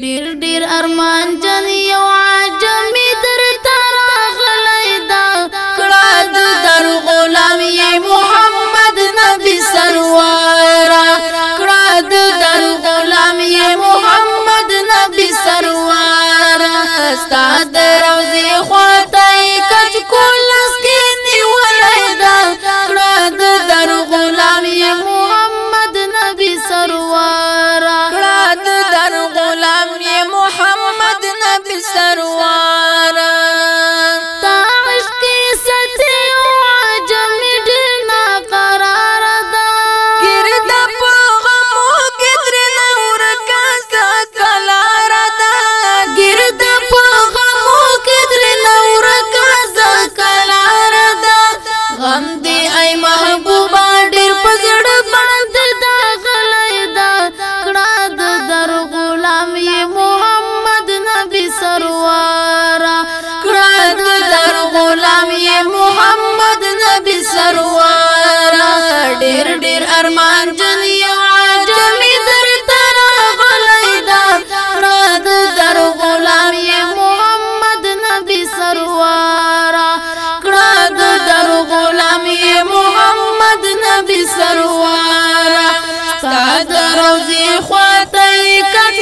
ډیر ډیر ارمان جن یو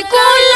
con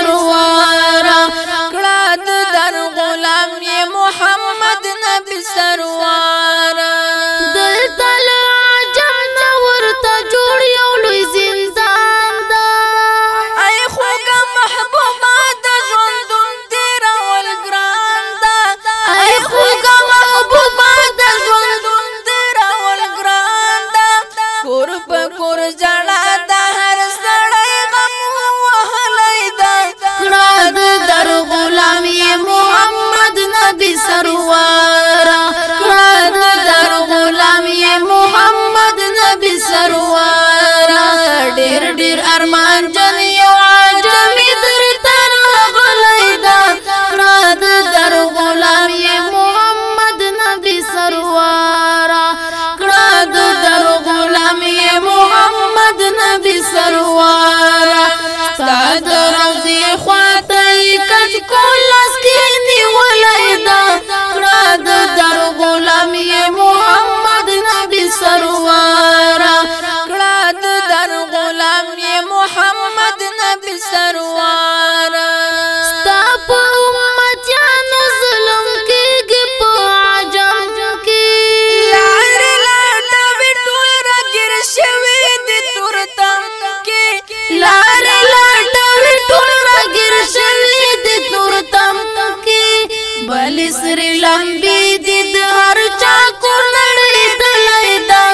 سروارا کړه در غلام محمد نبی سروارا دلته عجب زندان دا اي خوګه محبوبه د ژوندون تیر ول دا دا کور کور Mother لمبي دي هر چا کور نړۍ دلای دا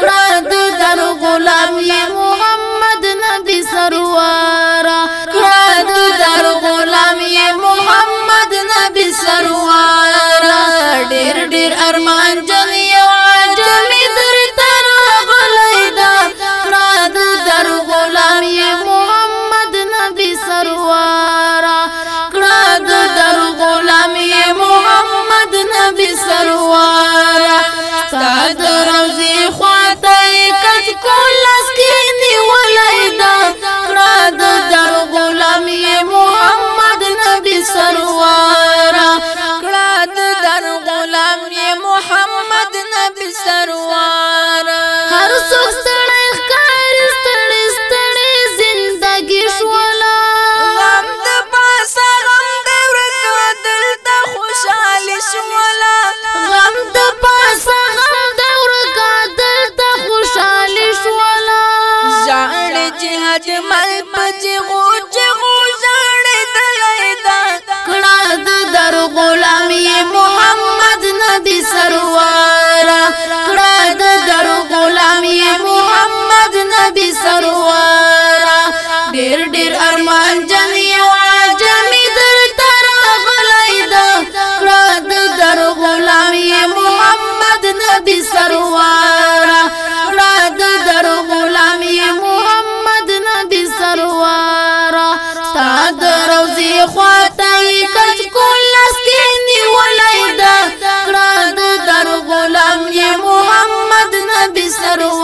کړه د غلام محمد نبی سروارا کړه د غلام محمد نبی سروارا ډېر ډېر ارمان is not a